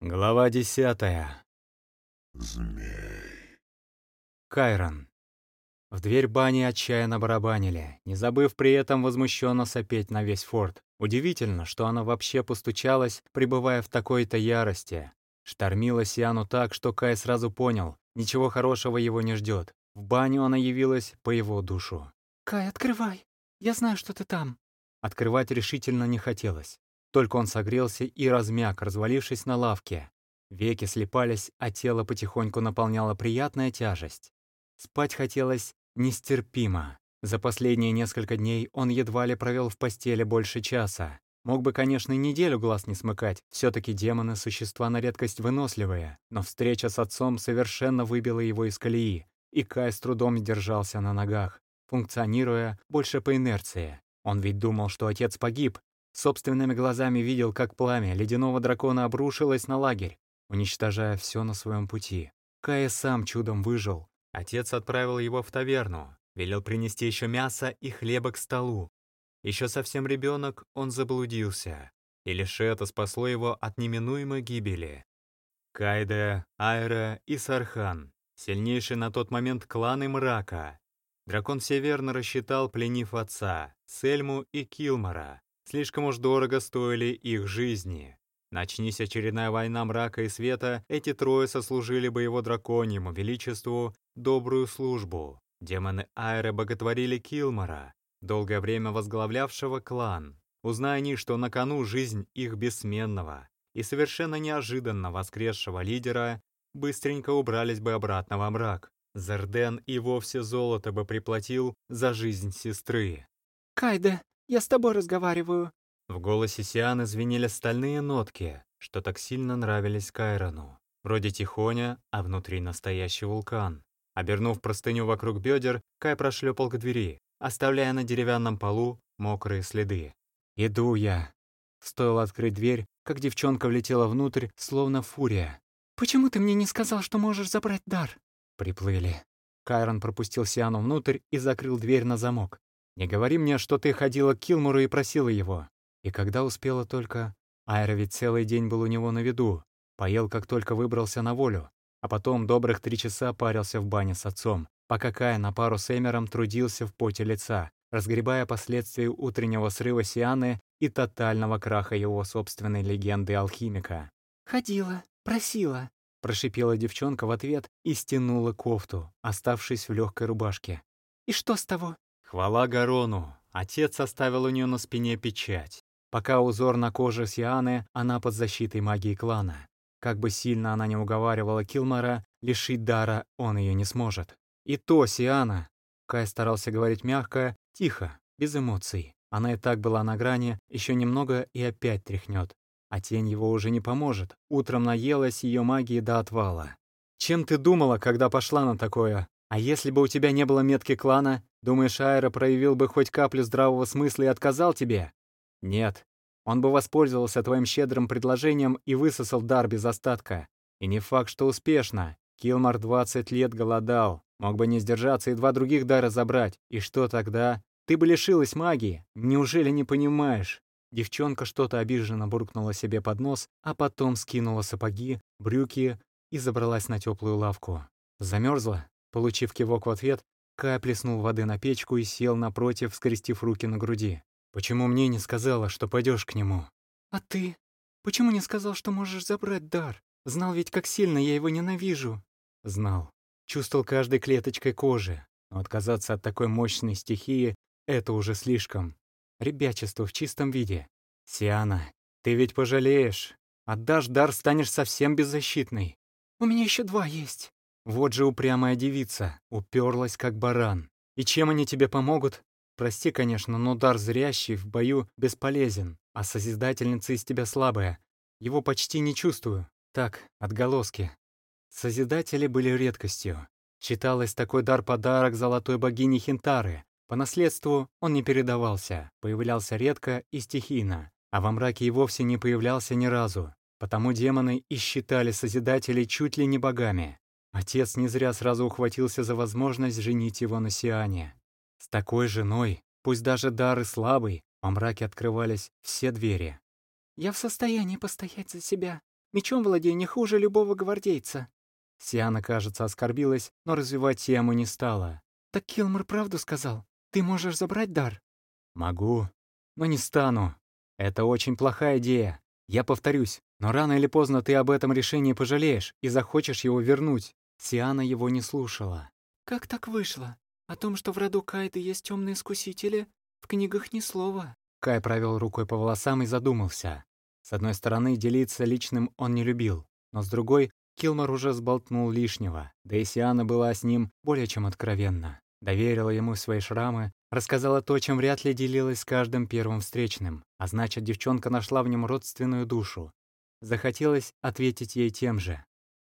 Глава десятая. Змей. Кайрон. В дверь бани отчаянно барабанили, не забыв при этом возмущенно сопеть на весь форт. Удивительно, что она вообще постучалась, пребывая в такой-то ярости. Штормила Сиану так, что Кай сразу понял, ничего хорошего его не ждет. В баню она явилась по его душу. «Кай, открывай! Я знаю, что ты там!» Открывать решительно не хотелось. Только он согрелся и размяк, развалившись на лавке. Веки слепались, а тело потихоньку наполняла приятная тяжесть. Спать хотелось нестерпимо. За последние несколько дней он едва ли провел в постели больше часа. Мог бы, конечно, неделю глаз не смыкать, все таки демоны — существа на редкость выносливые, но встреча с отцом совершенно выбила его из колеи, и Кай с трудом держался на ногах, функционируя больше по инерции. Он ведь думал, что отец погиб, Собственными глазами видел, как пламя ледяного дракона обрушилось на лагерь, уничтожая все на своем пути. Кая сам чудом выжил. Отец отправил его в таверну, велел принести еще мясо и хлеба к столу. Еще совсем ребенок, он заблудился. И лишь это спасло его от неминуемой гибели. Кайде, Айра и Сархан, сильнейшие на тот момент кланы мрака. Дракон все верно рассчитал, пленив отца, Сельму и Килмара. Слишком уж дорого стоили их жизни. Начнись очередная война мрака и света, эти трое сослужили бы его драконьему величеству добрую службу. Демоны Айры боготворили Килмора, долгое время возглавлявшего клан. Узная они, что на кону жизнь их бессменного и совершенно неожиданно воскресшего лидера, быстренько убрались бы обратно во мрак. Зерден и вовсе золото бы приплатил за жизнь сестры. «Кайде, я с тобой разговариваю». В голосе Сианы звенели стальные нотки, что так сильно нравились Кайрону. Вроде тихоня, а внутри настоящий вулкан. Обернув простыню вокруг бедер, Кай прошлепал к двери, оставляя на деревянном полу мокрые следы. «Иду я». Стоило открыть дверь, как девчонка влетела внутрь, словно фурия. «Почему ты мне не сказал, что можешь забрать дар?» Приплыли. Кайрон пропустил Сиану внутрь и закрыл дверь на замок. Не говори мне, что ты ходила к Килмуру и просила его. И когда успела только... Айра ведь целый день был у него на виду. Поел, как только выбрался на волю. А потом добрых три часа парился в бане с отцом, пока Кай на пару с Эмером трудился в поте лица, разгребая последствия утреннего срыва Сианы и тотального краха его собственной легенды алхимика. «Ходила, просила», — прошипела девчонка в ответ и стянула кофту, оставшись в легкой рубашке. «И что с того? Хвала Гарону, отец оставил у нее на спине печать. Пока узор на коже Сианы, она под защитой магии клана. Как бы сильно она не уговаривала Килмара, лишить дара он ее не сможет. И то Сиана. Кай старался говорить мягко, тихо, без эмоций. Она и так была на грани, еще немного и опять тряхнет. А тень его уже не поможет. Утром наелась ее магии до отвала. «Чем ты думала, когда пошла на такое? А если бы у тебя не было метки клана, думаешь, Айра проявил бы хоть каплю здравого смысла и отказал тебе? Нет. Он бы воспользовался твоим щедрым предложением и высосал дар без остатка. И не факт, что успешно. Килмар 20 лет голодал. Мог бы не сдержаться и два других дара забрать. И что тогда? Ты бы лишилась магии. Неужели не понимаешь? Девчонка что-то обиженно буркнула себе под нос, а потом скинула сапоги, брюки и забралась на теплую лавку. Замерзла? Получив кивок в ответ, Кай плеснул воды на печку и сел напротив, скрестив руки на груди. «Почему мне не сказала, что пойдешь к нему?» «А ты? Почему не сказал, что можешь забрать дар? Знал ведь, как сильно я его ненавижу». Знал. Чувствовал каждой клеточкой кожи. Но отказаться от такой мощной стихии — это уже слишком. Ребячество в чистом виде. Сиана, ты ведь пожалеешь. Отдашь дар, станешь совсем беззащитной. «У меня еще два есть». Вот же упрямая девица, уперлась как баран. И чем они тебе помогут? Прости, конечно, но дар зрящий в бою бесполезен, а Созидательница из тебя слабая. Его почти не чувствую. Так, отголоски. Созидатели были редкостью. Считалось такой дар-подарок золотой богини Хинтары. По наследству он не передавался, появлялся редко и стихийно, а во мраке и вовсе не появлялся ни разу. Потому демоны и считали Созидателей чуть ли не богами. Отец не зря сразу ухватился за возможность женить его на Сиане. С такой женой, пусть даже дары слабый, во мраке открывались все двери. «Я в состоянии постоять за себя», Мечом владею не хуже любого гвардейца». Сиана, кажется, оскорбилась, но развивать тему не стала. «Так Килмор правду сказал? Ты можешь забрать дар?» «Могу, но не стану. Это очень плохая идея. Я повторюсь, но рано или поздно ты об этом решении пожалеешь и захочешь его вернуть». Сиана его не слушала. «Как так вышло? О том, что в роду Кайды есть темные искусители, в книгах ни слова». Кай провел рукой по волосам и задумался. С одной стороны, делиться личным он не любил, но с другой, Килмор уже сболтнул лишнего, да и Сиана была с ним более чем откровенна. Доверила ему свои шрамы, рассказала то, чем вряд ли делилась с каждым первым встречным, а значит, девчонка нашла в нем родственную душу. Захотелось ответить ей тем же.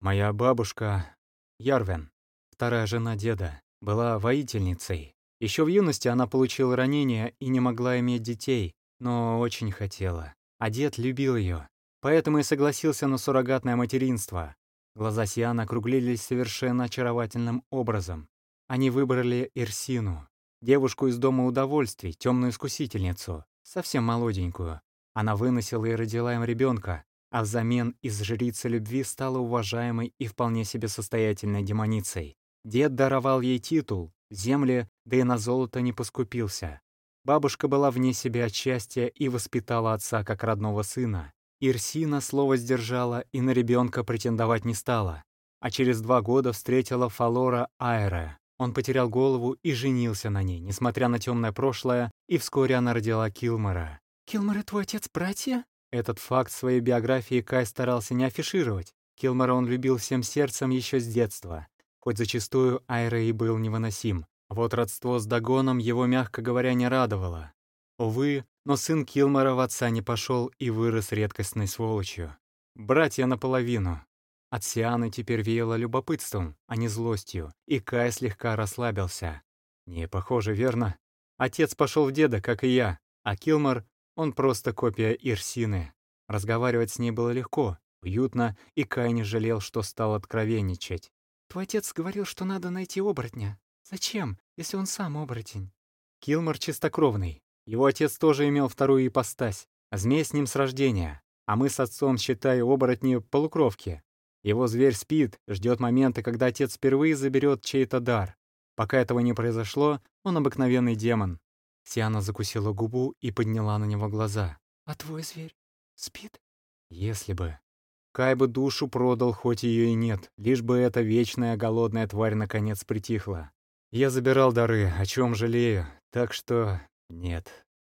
«Моя бабушка, Ярвен, вторая жена деда, была воительницей. Еще в юности она получила ранение и не могла иметь детей, но очень хотела. А дед любил ее, поэтому и согласился на суррогатное материнство. Глаза Сиана округлились совершенно очаровательным образом. Они выбрали Ирсину, девушку из Дома удовольствий, темную искусительницу, совсем молоденькую. Она выносила и родила им ребенка, а взамен из жрицы любви стала уважаемой и вполне себе состоятельной демоницей. Дед даровал ей титул, земли, да и на золото не поскупился. Бабушка была вне себя от счастья и воспитала отца как родного сына. Ирсина слово сдержала и на ребенка претендовать не стала. А через два года встретила Фалора Айре, он потерял голову и женился на ней, несмотря на темное прошлое, и вскоре она родила Килмора. «Килмор и твой отец братья?» Этот факт своей биографии Кай старался не афишировать. Килмора он любил всем сердцем еще с детства, хоть зачастую Айра и был невыносим. Вот родство с Дагоном его, мягко говоря, не радовало. Увы, но сын Килмора в отца не пошел и вырос редкостной сволочью. Братья наполовину, от Сианы теперь веяло любопытством, а не злостью, и Кай слегка расслабился. Не похоже, верно? Отец пошел в деда, как и я, а Килмор, он просто копия Ирсины. Разговаривать с ней было легко, уютно, и Кай не жалел, что стал откровенничать. «Твой отец говорил, что надо найти оборотня. Зачем, если он сам оборотень?» Килмор чистокровный. Его отец тоже имел вторую ипостась. Змей с ним с рождения. А мы с отцом, считай, оборотни полукровки. Его зверь спит, ждет момента, когда отец впервые заберет чей-то дар. Пока этого не произошло, он обыкновенный демон. Сиана закусила губу и подняла на него глаза. «А твой зверь спит?» «Если бы». Кай бы душу продал, хоть ее и нет, лишь бы эта вечная голодная тварь наконец притихла. Я забирал дары, о чем жалею, так что нет.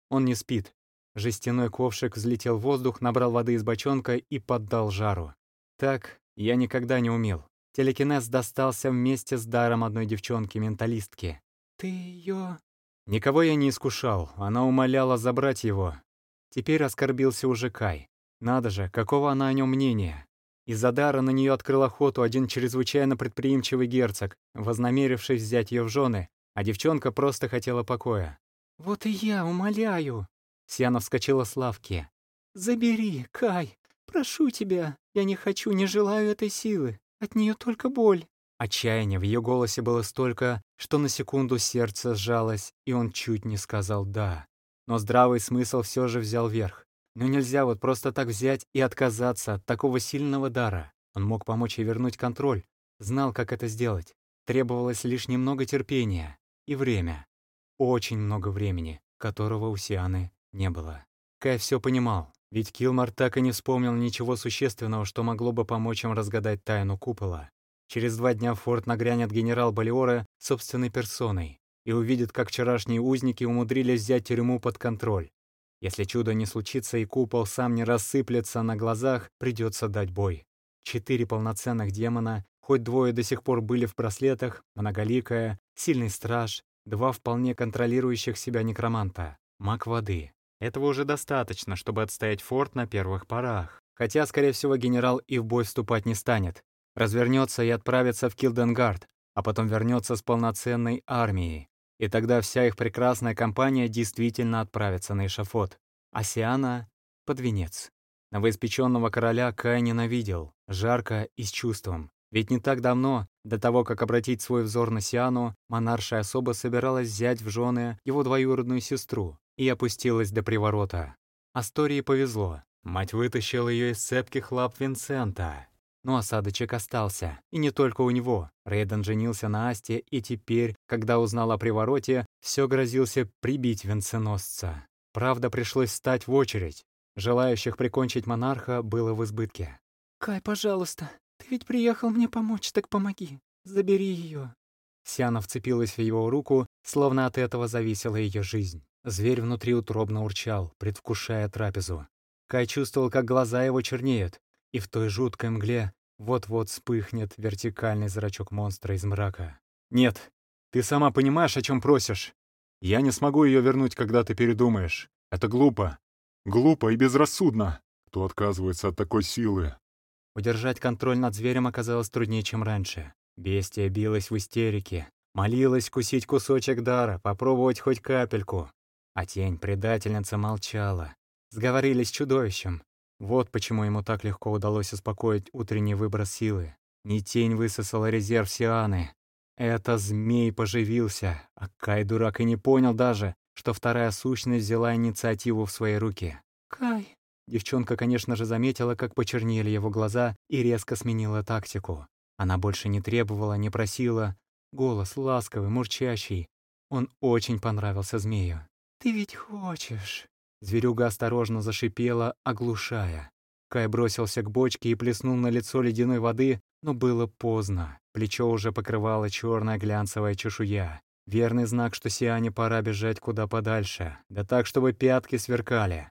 Он не спит. Жестяной ковшик взлетел в воздух, набрал воды из бочонка и поддал жару. Так я никогда не умел. Телекинез достался вместе с даром одной девчонки-менталистки. «Ты ее...» Никого я не искушал, она умоляла забрать его. Теперь оскорбился уже Кай. Надо же, какого она о нем мнения. Из-за дара на нее открыл охоту один чрезвычайно предприимчивый герцог, вознамерившись взять ее в жены, а девчонка просто хотела покоя. «Вот и я умоляю!» Сиана вскочила с лавки. «Забери, Кай, прошу тебя!» Я не хочу, не желаю этой силы. От нее только боль». Отчаяния в ее голосе было столько, что на секунду сердце сжалось, и он чуть не сказал «да». Но здравый смысл все же взял верх. Но нельзя вот просто так взять и отказаться от такого сильного дара. Он мог помочь ей вернуть контроль, знал, как это сделать. Требовалось лишь немного терпения и время. Очень много времени, которого у Сианы не было. Кай все понимал, ведь Килмар так и не вспомнил ничего существенного, что могло бы помочь им разгадать тайну купола. Через два дня в форт нагрянет генерал Балиора собственной персоной и увидит, как вчерашние узники умудрились взять тюрьму под контроль. Если чудо не случится и купол сам не рассыплется на глазах, придется дать бой. Четыре полноценных демона, хоть двое до сих пор были в браслетах, многоликая, сильный страж, два вполне контролирующих себя некроманта, маг воды, этого уже достаточно, чтобы отстоять форт на первых порах. Хотя, скорее всего, генерал и в бой вступать не станет. Развернется и отправится в Килденгард, а потом вернется с полноценной армией. И тогда вся их прекрасная компания действительно отправится на эшафот. А Сиана — под венец. Новоиспеченного короля Кай ненавидел, жарко и с чувством. Ведь не так давно, до того, как обратить свой взор на Сиану, монаршая особа собиралась взять в жены его двоюродную сестру, и опустилась до приворота. Астории повезло. Мать вытащила ее из цепких лап Винсента. Но осадочек остался. И не только у него. Рейден женился на Асте, и теперь, когда узнал о привороте, все грозился прибить венценосца. Правда, пришлось встать в очередь. Желающих прикончить монарха было в избытке. «Кай, пожалуйста, ты ведь приехал мне помочь, так помоги. Забери ее. Сиана вцепилась в его руку, словно от этого зависела ее жизнь. Зверь внутри утробно урчал, предвкушая трапезу. Кай чувствовал, как глаза его чернеют, и в той жуткой мгле вот-вот вспыхнет вертикальный зрачок монстра из мрака. «Нет, ты сама понимаешь, о чем просишь. Я не смогу ее вернуть, когда ты передумаешь. Это глупо. Глупо и безрассудно. Кто отказывается от такой силы?» Удержать контроль над зверем оказалось труднее, чем раньше. Бестия билась в истерике, молилась кусить кусочек дара, попробовать хоть капельку. А тень предательница молчала. Сговорились с чудовищем. Вот почему ему так легко удалось успокоить утренний выброс силы. Не тень высосала резерв Сианы. Это змей поживился, а Кай дурак и не понял даже, что вторая сущность взяла инициативу в свои руки. «Кай!» Девчонка, конечно же, заметила, как почернели его глаза и резко сменила тактику. Она больше не требовала, не просила. Голос ласковый, мурчащий. Он очень понравился змею. «Ты ведь хочешь...» Зверюга осторожно зашипела, оглушая. Кай бросился к бочке и плеснул на лицо ледяной воды, но было поздно. Плечо уже покрывало черная глянцевая чешуя. Верный знак, что Сиане пора бежать куда подальше, да так, чтобы пятки сверкали.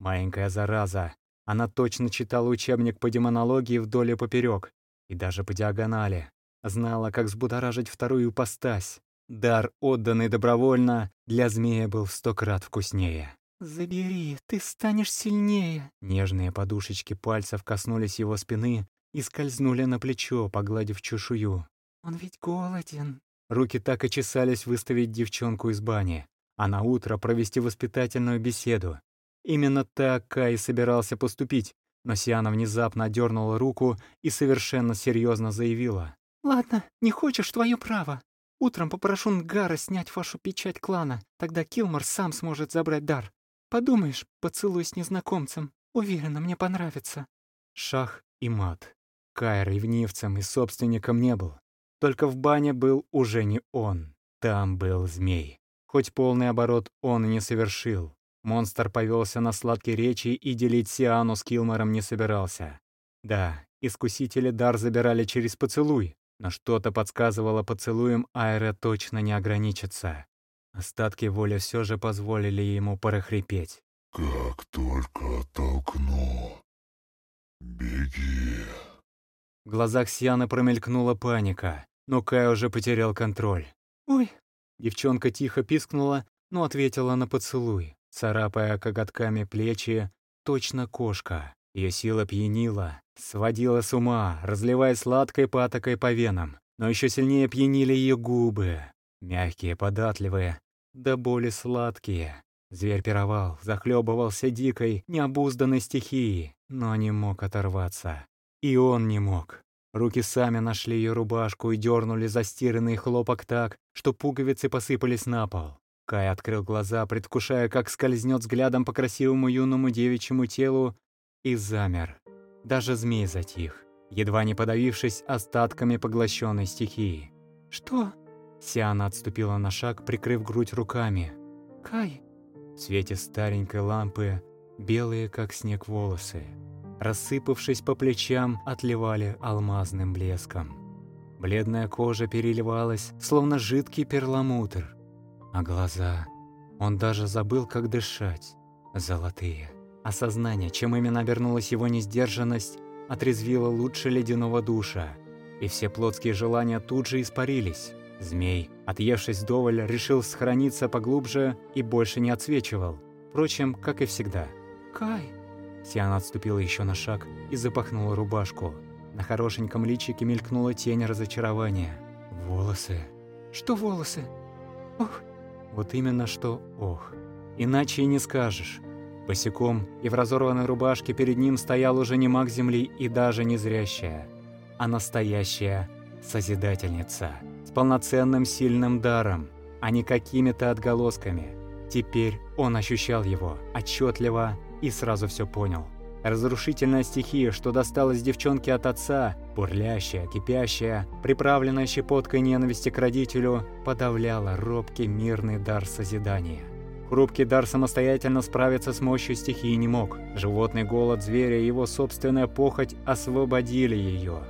Маленькая зараза. Она точно читала учебник по демонологии вдоль и поперек, и даже по диагонали. Знала, как взбудоражить вторую ипостась. Дар, отданный добровольно, для змея был в сто крат вкуснее. «Забери, ты станешь сильнее». Нежные подушечки пальцев коснулись его спины и скользнули на плечо, погладив чешую. «Он ведь голоден». Руки так и чесались выставить девчонку из бани, а на утро провести воспитательную беседу. Именно так Кай собирался поступить, но Сиана внезапно дернула руку и совершенно серьезно заявила. «Ладно, не хочешь, твое право. Утром попрошу Нгара снять вашу печать клана, тогда Килмор сам сможет забрать дар. Подумаешь, поцелуй с незнакомцем. Уверена, мне понравится». Шах и мат. Кай ревнивцем и собственником не был. Только в бане был уже не он. Там был змей. Хоть полный оборот он и не совершил. Монстр повелся на сладкие речи и делить Сиану с Килмором не собирался. Да, искусители дар забирали через поцелуй, но что-то подсказывало поцелуем Айра точно не ограничится. Остатки воли все же позволили ему прохрипеть. «Как только оттолкну, беги». В глазах Сианы промелькнула паника, но Кай уже потерял контроль. «Ой!» Девчонка тихо пискнула, но ответила на поцелуй царапая коготками плечи, точно кошка. Ее сила пьянила, сводила с ума, разливая сладкой патокой по венам. Но еще сильнее пьянили ее губы. Мягкие, податливые, да боли сладкие. Зверь пировал, захлебывался дикой, необузданной стихией, но не мог оторваться. И он не мог. Руки сами нашли ее рубашку и дернули застиранный хлопок так, что пуговицы посыпались на пол. Кай открыл глаза, предвкушая, как скользнет взглядом по красивому юному девичьему телу, и замер. Даже змей затих, едва не подавившись остатками поглощенной стихии. «Что?» Сиана отступила на шаг, прикрыв грудь руками. «Кай!» В свете старенькой лампы белые, как снег, волосы, рассыпавшись по плечам, отливали алмазным блеском. Бледная кожа переливалась, словно жидкий перламутр, а глаза... Он даже забыл, как дышать. Золотые. Осознание, чем именно обернулась его несдержанность, отрезвило лучше ледяного душа. И все плотские желания тут же испарились. Змей, отъевшись вдоволь, решил сохраниться поглубже и больше не отсвечивал. Впрочем, как и всегда. «Кай!» Сиана отступила еще на шаг и запахнула рубашку. На хорошеньком личике мелькнула тень разочарования. Волосы. «Что волосы? Ох, вот именно что ох. Иначе и не скажешь. Босиком и в разорванной рубашке перед ним стоял уже не маг земли и даже не зрящая, а настоящая Созидательница с полноценным сильным даром, а не какими-то отголосками. Теперь он ощущал его отчетливо и сразу все понял. Разрушительная стихия, что досталась девчонке от отца, бурлящая, кипящая, приправленная щепоткой ненависти к родителю, подавляла робкий мирный дар созидания. Хрупкий дар самостоятельно справиться с мощью стихии не мог. Животный голод зверя и его собственная похоть освободили ее.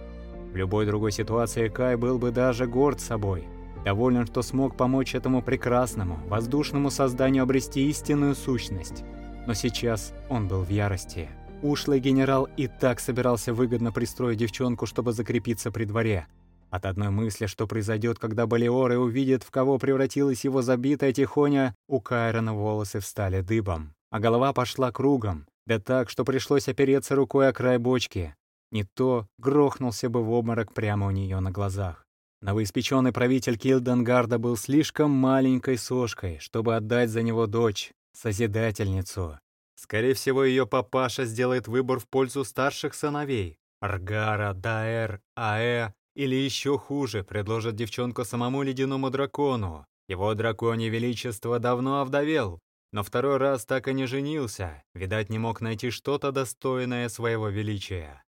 В любой другой ситуации Кай был бы даже горд собой. Доволен, что смог помочь этому прекрасному, воздушному созданию обрести истинную сущность. Но сейчас он был в ярости. Ушлый генерал и так собирался выгодно пристроить девчонку, чтобы закрепиться при дворе. От одной мысли, что произойдет, когда Балиоры увидит, в кого превратилась его забитая тихоня, у Кайрона волосы встали дыбом, а голова пошла кругом, да так, что пришлось опереться рукой о край бочки. Не то грохнулся бы в обморок прямо у нее на глазах. Новоиспеченный правитель Килденгарда был слишком маленькой сошкой, чтобы отдать за него дочь, Созидательницу. Скорее всего, ее папаша сделает выбор в пользу старших сыновей. Аргара, Даэр, Аэ или еще хуже, предложит девчонку самому ледяному дракону. Его драконе величество давно овдовел, но второй раз так и не женился, видать, не мог найти что-то достойное своего величия.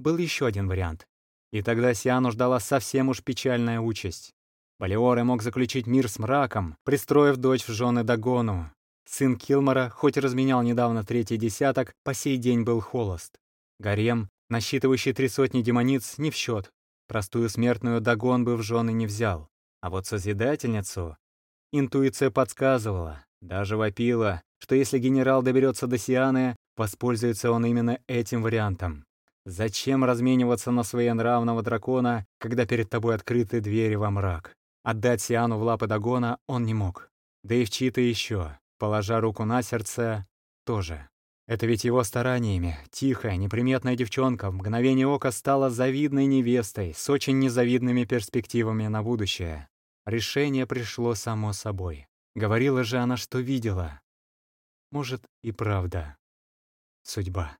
Был еще один вариант. И тогда Сиану ждала совсем уж печальная участь. Балиоры мог заключить мир с мраком, пристроив дочь в жены Дагону. Сын Килмора, хоть и разменял недавно третий десяток, по сей день был холост. Гарем, насчитывающий три сотни демониц, не в счет. Простую смертную Дагон бы в жены не взял. А вот Созидательницу... Интуиция подсказывала, даже вопила, что если генерал доберется до Сианы, воспользуется он именно этим вариантом. Зачем размениваться на своенравного дракона, когда перед тобой открыты двери во мрак? Отдать Сиану в лапы Дагона он не мог. Да и в чьи-то еще. Положа руку на сердце, тоже. Это ведь его стараниями. Тихая, неприметная девчонка в мгновение ока стала завидной невестой с очень незавидными перспективами на будущее. Решение пришло само собой. Говорила же она, что видела. Может, и правда. Судьба.